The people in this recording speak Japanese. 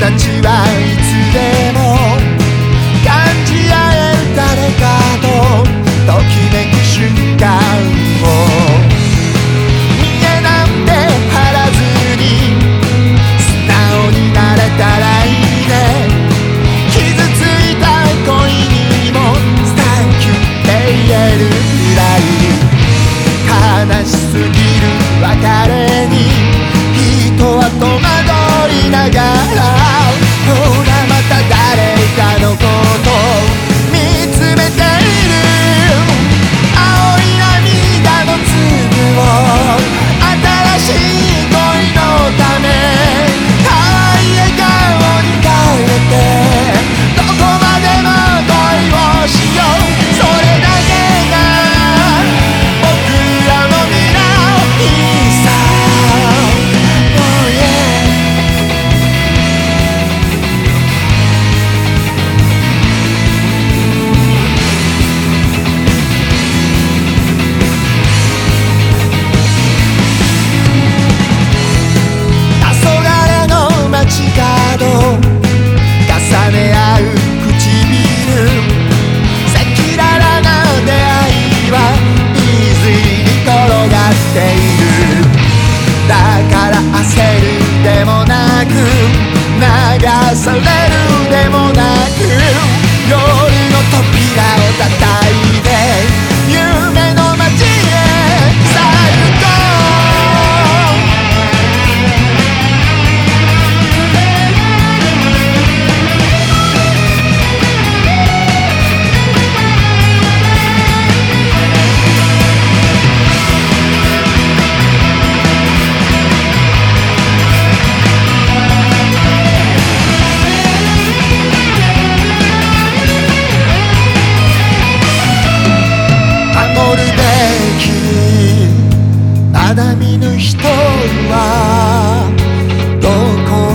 たちはいつでも感じ合える誰かとときめく瞬間を。見えなんて張らずに素直になれたらいいね。傷ついた恋にもサンキューって言えるぐらい。悲しすぎる別れに。人は戸惑いながら。ている。だから焦るでもなく流されるでもなくきまだ見ぬ人はどこか